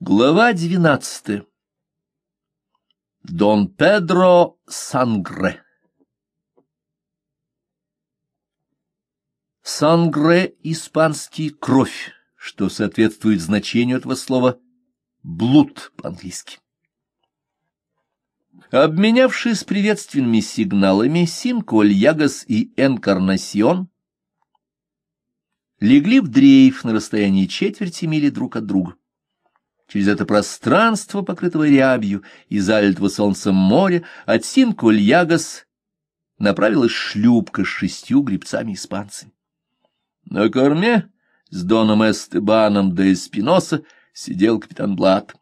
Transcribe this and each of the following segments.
Глава двенадцатая. Дон Педро Сангре Сангре — испанский кровь, что соответствует значению этого слова «блуд» по-английски. Обменявшись приветственными сигналами, Синко Ягас и Энкарнасьон легли в дрейф на расстоянии четверти мили друг от друга. Через это пространство, покрытого рябью и залитого солнцем моря, от Синкуль-Ягас направилась шлюпка с шестью гребцами-испанцами. На корме с Доном Эстебаном де Эспиноса сидел капитан Блат.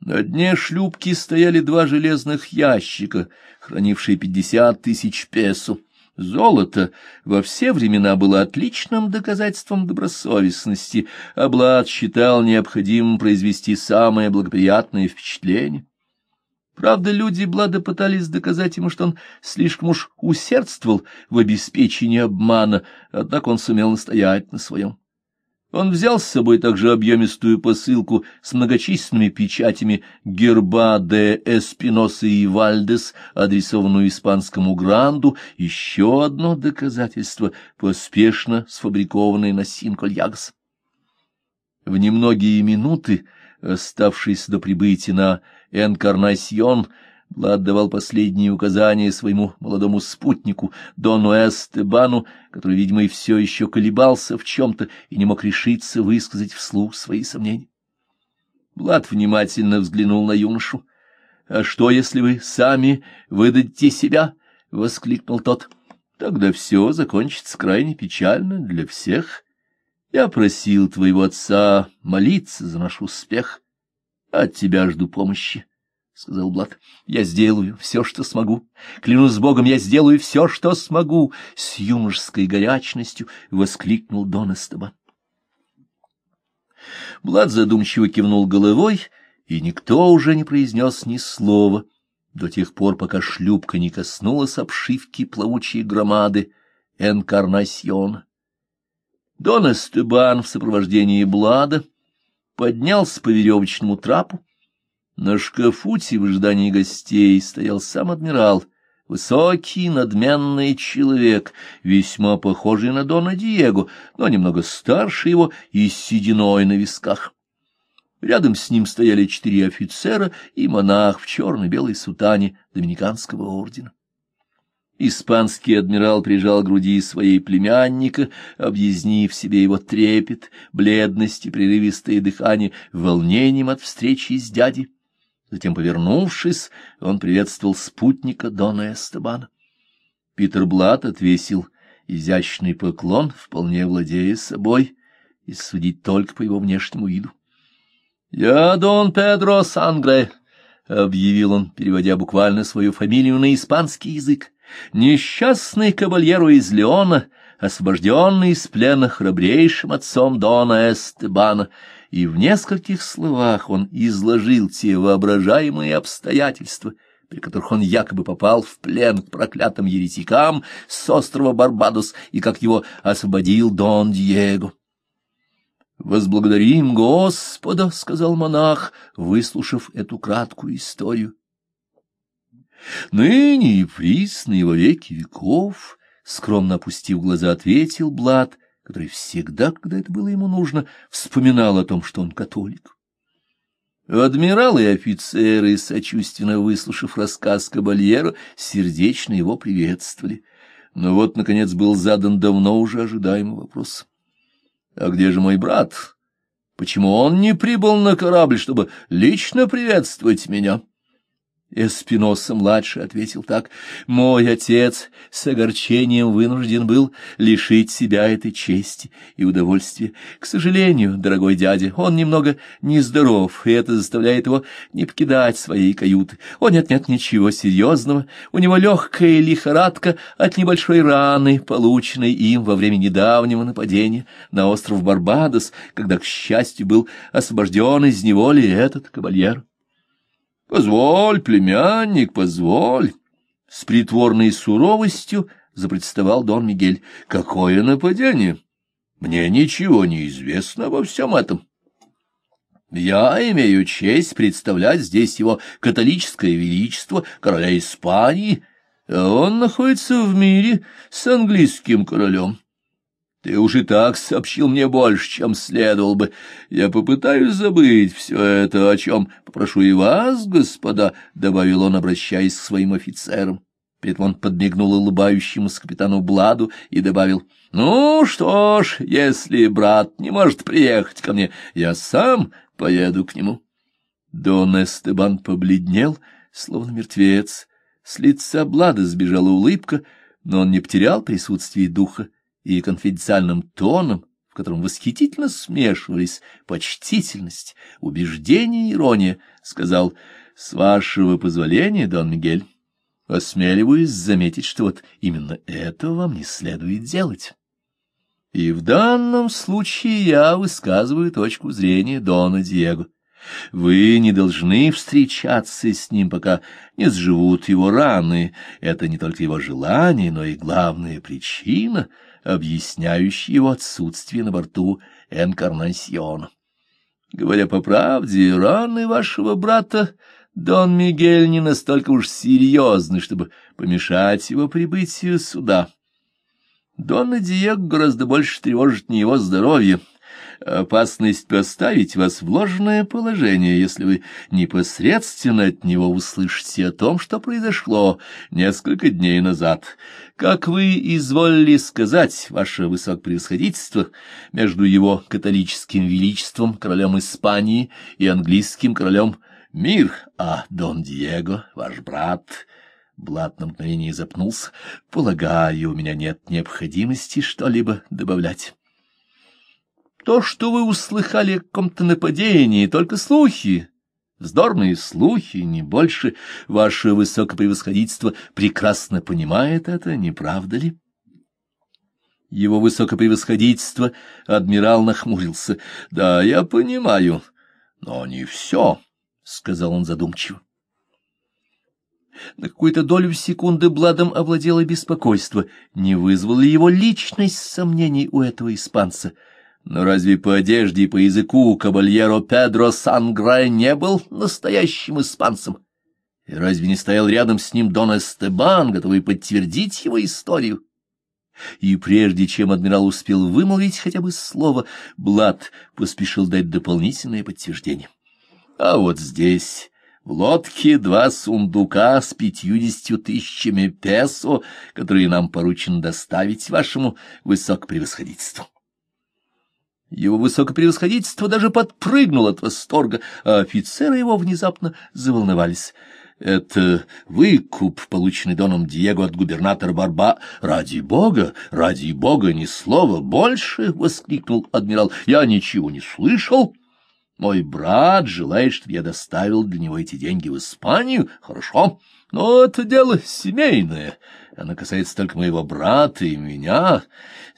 На дне шлюпки стояли два железных ящика, хранившие пятьдесят тысяч песо. Золото во все времена было отличным доказательством добросовестности, а Блад считал необходимым произвести самое благоприятное впечатление. Правда, люди Блада пытались доказать ему, что он слишком уж усердствовал в обеспечении обмана, однако он сумел настоять на своем. Он взял с собой также объемистую посылку с многочисленными печатями герба де Эспиноса и Вальдес, адресованную испанскому гранду, еще одно доказательство, поспешно сфабрикованное на Синкольягс. В немногие минуты, оставшиеся до прибытия на Энкарнасьон, Блад давал последние указания своему молодому спутнику, Дону Эстебану, который, видимо, и все еще колебался в чем-то и не мог решиться высказать вслух свои сомнения. Блад внимательно взглянул на юношу. — А что, если вы сами выдадите себя? — воскликнул тот. — Тогда все закончится крайне печально для всех. Я просил твоего отца молиться за наш успех. От тебя жду помощи. — сказал Блад. — Я сделаю все, что смогу. Клянусь Богом, я сделаю все, что смогу! — с юношеской горячностью воскликнул Дон Эстебан. Блад задумчиво кивнул головой, и никто уже не произнес ни слова до тех пор, пока шлюпка не коснулась обшивки плавучей громады Энкарнасьона. Дон Эстебан в сопровождении Блада поднялся по веревочному трапу, на шкафуте в ожидании гостей стоял сам адмирал, высокий, надменный человек, весьма похожий на Дона Диего, но немного старше его и с сединой на висках. Рядом с ним стояли четыре офицера и монах в черно-белой сутане доминиканского ордена. Испанский адмирал прижал к груди своей племянника, объяснив себе его трепет, бледность и прерывистое дыхание волнением от встречи с дядей. Затем, повернувшись, он приветствовал спутника Дона Эстебана. Питер Блат отвесил изящный поклон, вполне владея собой, и судить только по его внешнему виду. — Я Дон Педро Сангре, — объявил он, переводя буквально свою фамилию на испанский язык, — несчастный кабальеру из Леона, освобожденный из плена храбрейшим отцом Дона Эстебана, — и в нескольких словах он изложил те воображаемые обстоятельства, при которых он якобы попал в плен к проклятым еретикам с острова Барбадос и как его освободил Дон Диего. «Возблагодарим Господа», — сказал монах, выслушав эту краткую историю. «Ныне и присно во веки веков», — скромно опустив глаза, ответил Блад, — который всегда, когда это было ему нужно, вспоминал о том, что он католик. Адмиралы и офицеры, сочувственно выслушав рассказ Кабальеро, сердечно его приветствовали. Но вот, наконец, был задан давно уже ожидаемый вопрос. «А где же мой брат? Почему он не прибыл на корабль, чтобы лично приветствовать меня?» Эспиноса-младший ответил так. «Мой отец с огорчением вынужден был лишить себя этой чести и удовольствия. К сожалению, дорогой дядя, он немного нездоров, и это заставляет его не покидать своей каюты. О, нет-нет, ничего серьезного. У него легкая лихорадка от небольшой раны, полученной им во время недавнего нападения на остров Барбадос, когда, к счастью, был освобожден из неволи этот кавальер». — Позволь, племянник, позволь! — с притворной суровостью запредставал Дон Мигель. — Какое нападение! Мне ничего не известно обо всем этом. Я имею честь представлять здесь его католическое величество, короля Испании. Он находится в мире с английским королем. Ты уж и так сообщил мне больше, чем следовал бы. Я попытаюсь забыть все это, о чем попрошу и вас, господа, — добавил он, обращаясь к своим офицерам. При он подмигнул улыбающемуся капитану Бладу и добавил, — Ну что ж, если брат не может приехать ко мне, я сам поеду к нему. Дон Эстебан побледнел, словно мертвец. С лица Блада сбежала улыбка, но он не потерял присутствие духа и конфиденциальным тоном, в котором восхитительно смешивались почтительность, убеждение и ирония, сказал «С вашего позволения, Дон Мигель». Осмеливаюсь заметить, что вот именно этого вам не следует делать. И в данном случае я высказываю точку зрения Дона Диего. Вы не должны встречаться с ним, пока не сживут его раны. Это не только его желание, но и главная причина, объясняющая его отсутствие на борту Энкарнасьона. Говоря по правде, раны вашего брата Дон Мигель не настолько уж серьезны, чтобы помешать его прибытию сюда. Дона Диего гораздо больше тревожит не его здоровье, опасность поставить вас в ложное положение, если вы непосредственно от него услышите о том, что произошло несколько дней назад. Как вы изволили сказать, ваше высокопревосходительство, между его католическим величеством, королем Испании, и английским королем мир, а Дон Диего, ваш брат, Блат на мгновение запнулся. Полагаю, у меня нет необходимости что-либо добавлять. То, что вы услыхали о каком-то нападении, только слухи, вздорные слухи, не больше. Ваше высокопревосходительство прекрасно понимает это, не правда ли? Его высокопревосходительство адмирал нахмурился. — Да, я понимаю, но не все, — сказал он задумчиво. На какую-то долю секунды Бладом овладело беспокойство, не вызвала ли его личность сомнений у этого испанца. Но разве по одежде и по языку кабальеро Педро Санграй не был настоящим испанцем? И разве не стоял рядом с ним Дон Эстебан, готовый подтвердить его историю? И прежде чем адмирал успел вымолвить хотя бы слово, Блад поспешил дать дополнительное подтверждение. А вот здесь в лодке два сундука с пятьюдесятью тысячами песо, которые нам поручено доставить вашему высокопревосходительству. Его высокопревосходительство даже подпрыгнул от восторга, а офицеры его внезапно заволновались. Это выкуп, полученный Доном Диего от губернатора Барба. Ради бога, ради бога, ни слова больше! — воскликнул адмирал. — Я ничего не слышал. — мой брат желает, чтобы я доставил для него эти деньги в Испанию. Хорошо, но это дело семейное. Оно касается только моего брата и меня.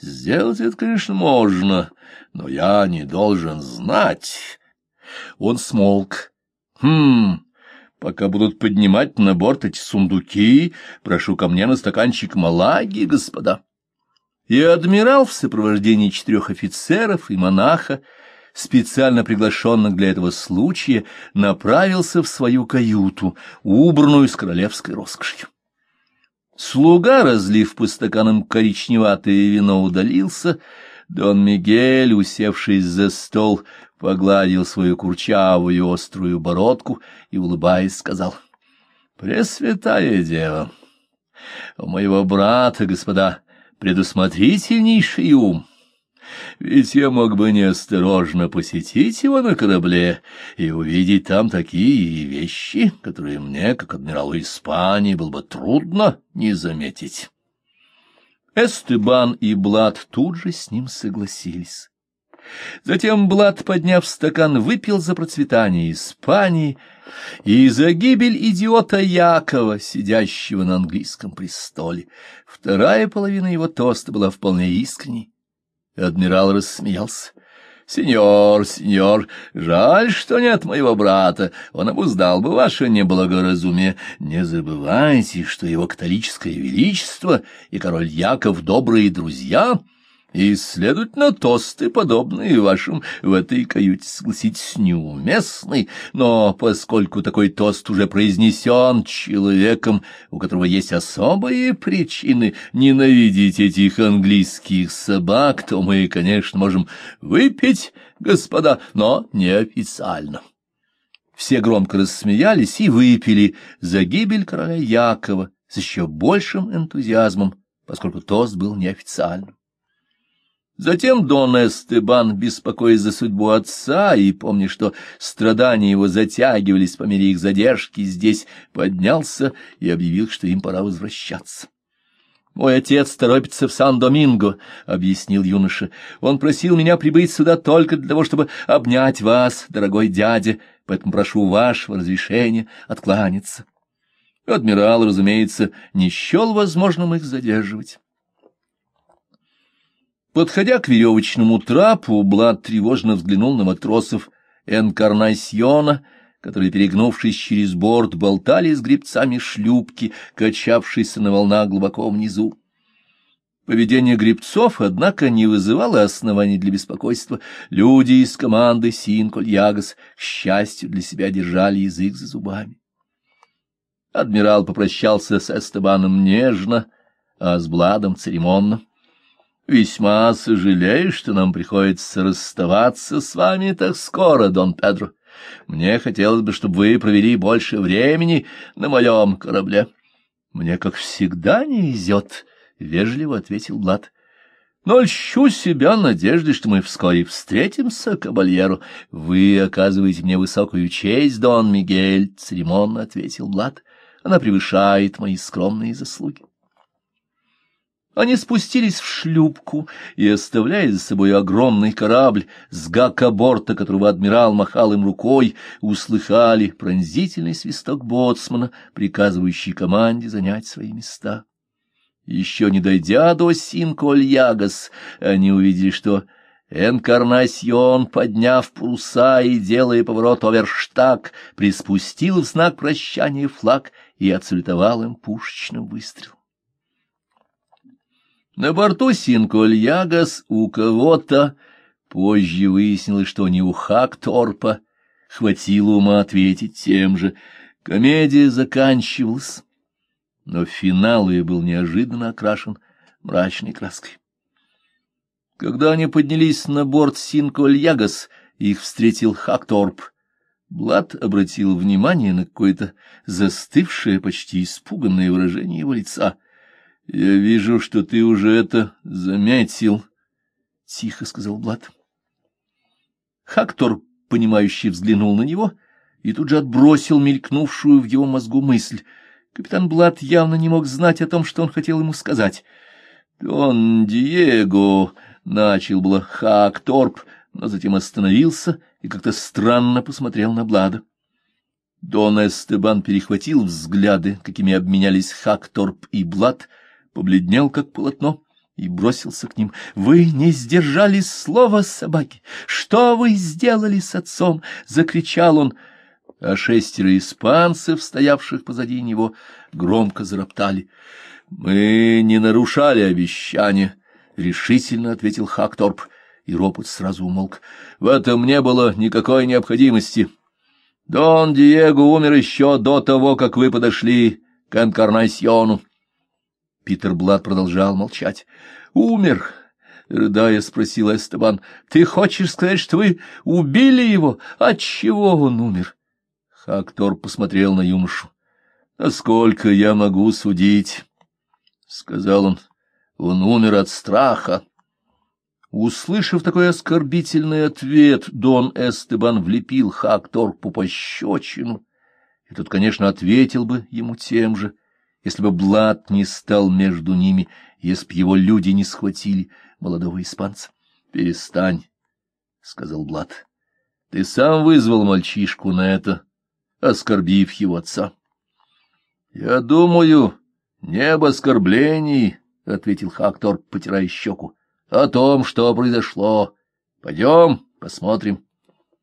Сделать это, конечно, можно, но я не должен знать. Он смолк. Хм... Пока будут поднимать на борт эти сундуки, прошу ко мне на стаканчик малаги, господа. И адмирал в сопровождении четырех офицеров и монаха специально приглашенных для этого случая, направился в свою каюту, убранную с королевской роскошью. Слуга, разлив по стаканам коричневатое вино, удалился. Дон Мигель, усевшись за стол, погладил свою курчавую острую бородку и, улыбаясь, сказал, «Пресвятая дева, у моего брата, господа, предусмотрительнейший ум». Ведь я мог бы неосторожно посетить его на корабле и увидеть там такие вещи, которые мне, как адмиралу Испании, было бы трудно не заметить. Эстебан и Блад тут же с ним согласились. Затем Блад, подняв стакан, выпил за процветание Испании и за гибель идиота Якова, сидящего на английском престоле. Вторая половина его тоста была вполне искренней. Адмирал рассмеялся. «Сеньор, сеньор, жаль, что нет моего брата. Он обуздал бы ваше неблагоразумие. Не забывайте, что его католическое величество и король Яков — добрые друзья. И, следовательно, тосты, подобные вашим, в этой каюте, согласитесь, неуместны, но поскольку такой тост уже произнесен человеком, у которого есть особые причины ненавидеть этих английских собак, то мы, конечно, можем выпить, господа, но неофициально. Все громко рассмеялись и выпили за гибель короля Якова с еще большим энтузиазмом, поскольку тост был неофициальным. Затем Дон Эстебан, беспокоясь за судьбу отца и помня, что страдания его затягивались по мере их задержки, здесь поднялся и объявил, что им пора возвращаться. «Мой отец торопится в Сан-Доминго», — объяснил юноша. «Он просил меня прибыть сюда только для того, чтобы обнять вас, дорогой дядя, поэтому прошу вашего разрешения откланяться». Адмирал, разумеется, не счел возможным их задерживать. Подходя к веревочному трапу, Блад тревожно взглянул на матросов Энкарнасьона, которые, перегнувшись через борт, болтали с гребцами шлюпки, качавшейся на волнах глубоко внизу. Поведение гребцов, однако, не вызывало оснований для беспокойства. Люди из команды Синколь-Ягас, к счастью, для себя держали язык за зубами. Адмирал попрощался с Эстебаном нежно, а с Бладом церемонно. Весьма сожалею, что нам приходится расставаться с вами так скоро, Дон Педро. Мне хотелось бы, чтобы вы провели больше времени на моем корабле. Мне, как всегда, не везет, — вежливо ответил Блад. Но льщу себя надеждой, что мы вскоре встретимся, кабальеру. Вы оказываете мне высокую честь, Дон Мигель, — церемонно ответил Блад. Она превышает мои скромные заслуги. Они спустились в шлюпку и, оставляя за собой огромный корабль с гакоборта, которого адмирал махал им рукой, услыхали пронзительный свисток боцмана, приказывающий команде занять свои места. Еще не дойдя до Синколь-Ягас, они увидели, что Энкарнасьон, подняв паруса и делая поворот оверштаг, приспустил в знак прощания флаг и отсалютовал им пушечным выстрелом. На борту Синколь-Ягас у кого-то, позже выяснилось, что не у Хакторпа, хватило ума ответить тем же. Комедия заканчивалась, но финал ее был неожиданно окрашен мрачной краской. Когда они поднялись на борт Синколь-Ягас, их встретил Хакторп. Блад обратил внимание на какое-то застывшее, почти испуганное выражение его лица — я вижу, что ты уже это заметил, — тихо сказал Блад. Хактор, понимающий, взглянул на него и тут же отбросил мелькнувшую в его мозгу мысль. Капитан Блад явно не мог знать о том, что он хотел ему сказать. — Дон Диего! — начал было Хакторп, но затем остановился и как-то странно посмотрел на Блада. Дон Эстебан перехватил взгляды, какими обменялись Хакторп и Блад, — побледнел, как полотно, и бросился к ним. — Вы не сдержали слова собаки! Что вы сделали с отцом? — закричал он. А шестеро испанцев, стоявших позади него, громко зароптали. — Мы не нарушали обещания, — решительно ответил Хакторп, и ропот сразу умолк. — В этом не было никакой необходимости. Дон Диего умер еще до того, как вы подошли к Энкарнасьону. Питер Блад продолжал молчать. «Умер!» — рыдая спросил Эстебан. «Ты хочешь сказать, что вы убили его? Отчего он умер?» Хактор посмотрел на юношу. «Насколько я могу судить?» — сказал он. «Он умер от страха». Услышав такой оскорбительный ответ, Дон Эстебан влепил Хактор по пощечину, и тот, конечно, ответил бы ему тем же, если бы Блад не стал между ними, если бы его люди не схватили молодого испанца. — Перестань, — сказал Блад. — Ты сам вызвал мальчишку на это, оскорбив его отца. — Я думаю, не об оскорблении, — ответил Хактор, потирая щеку, — о том, что произошло. Пойдем, посмотрим.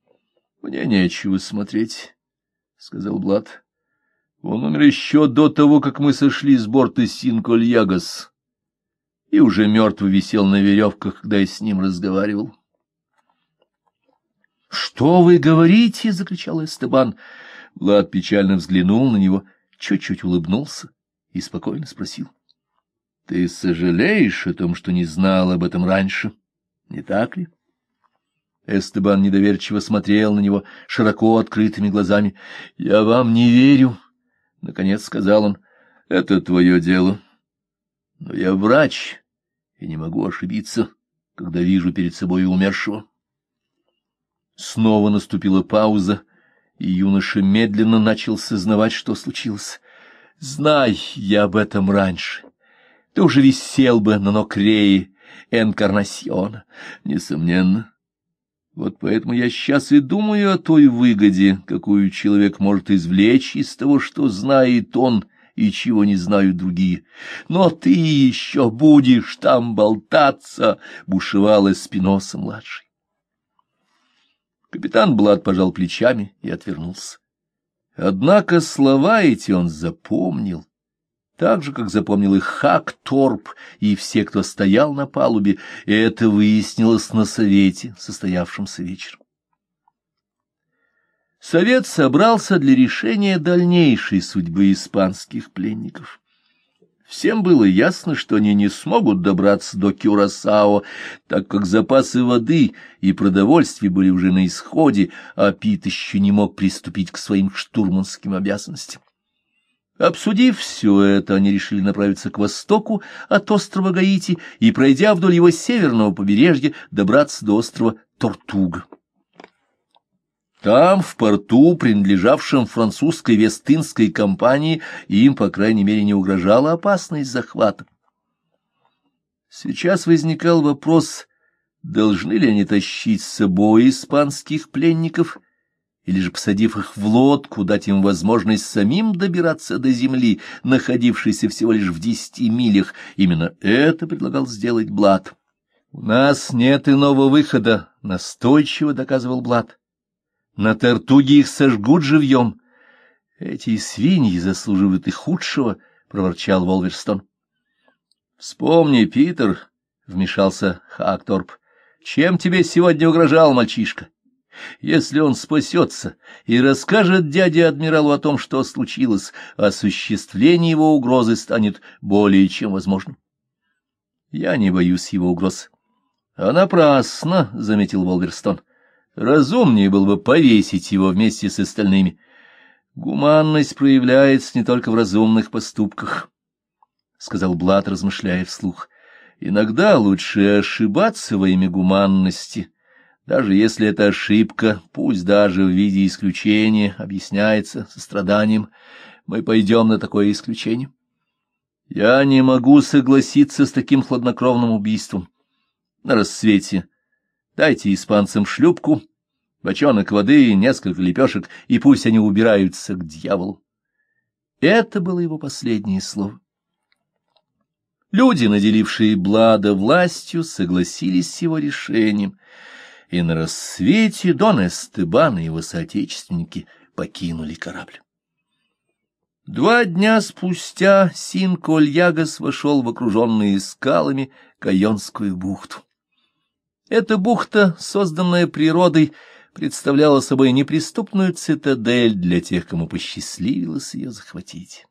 — Мне нечего смотреть, — сказал Блад. Он умер еще до того, как мы сошли с борта Синколь-Ягас. и уже мертвый висел на веревках, когда я с ним разговаривал. — Что вы говорите? — закричал Эстебан. Влад печально взглянул на него, чуть-чуть улыбнулся и спокойно спросил. — Ты сожалеешь о том, что не знал об этом раньше, не так ли? Эстебан недоверчиво смотрел на него широко открытыми глазами. — Я вам не верю, — наконец сказал он. — Это твое дело. Но я врач и не могу ошибиться, когда вижу перед собой умершего. Снова наступила пауза, и юноша медленно начал сознавать, что случилось. Знай я об этом раньше. Ты уже висел бы на нокрее Энкарнасьона, несомненно. Вот поэтому я сейчас и думаю о той выгоде, какую человек может извлечь из того, что знает он и чего не знают другие. Но ты еще будешь там болтаться, — бушевал Эспиноса-младший. Капитан Блад пожал плечами и отвернулся. Однако слова эти он запомнил, так же, как запомнил их Хак Торп и все, кто стоял на палубе, и это выяснилось на совете, состоявшемся вечером. Совет собрался для решения дальнейшей судьбы испанских пленников. Всем было ясно, что они не смогут добраться до Кюрасао, так как запасы воды и продовольствия были уже на исходе, а Пит еще не мог приступить к своим штурманским обязанностям. Обсудив все это, они решили направиться к востоку от острова Гаити и, пройдя вдоль его северного побережья, добраться до острова Тортуга. Там, в порту, принадлежавшем французской Вестынской компании, им, по крайней мере, не угрожала опасность захвата. Сейчас возникал вопрос, должны ли они тащить с собой испанских пленников, или же, посадив их в лодку, дать им возможность самим добираться до земли, находившейся всего лишь в десяти милях. Именно это предлагал сделать Блад. «У нас нет иного выхода», — настойчиво доказывал Блад. На Тартуге их сожгут живьем. Эти свиньи заслуживают и худшего, — проворчал Волверстон. — Вспомни, Питер, — вмешался Хакторп, — чем тебе сегодня угрожал мальчишка? Если он спасется и расскажет дяде адмиралу о том, что случилось, осуществление его угрозы станет более чем возможным. Я не боюсь его угроз. — А напрасно, — заметил Волверстон. Разумнее было бы повесить его вместе с остальными. Гуманность проявляется не только в разумных поступках, — сказал Блад, размышляя вслух. Иногда лучше ошибаться во имя гуманности, даже если эта ошибка, пусть даже в виде исключения, объясняется состраданием. Мы пойдем на такое исключение. Я не могу согласиться с таким хладнокровным убийством. На рассвете Дайте испанцам шлюпку, бочонок воды, несколько лепешек, и пусть они убираются к дьяволу. Это было его последнее слово. Люди, наделившие Блада властью, согласились с его решением, и на рассвете Дон Эстебан и его соотечественники покинули корабль. Два дня спустя Син-Кольягас вошел в окруженные скалами Кайонскую бухту. Эта бухта, созданная природой, представляла собой неприступную цитадель для тех, кому посчастливилось ее захватить.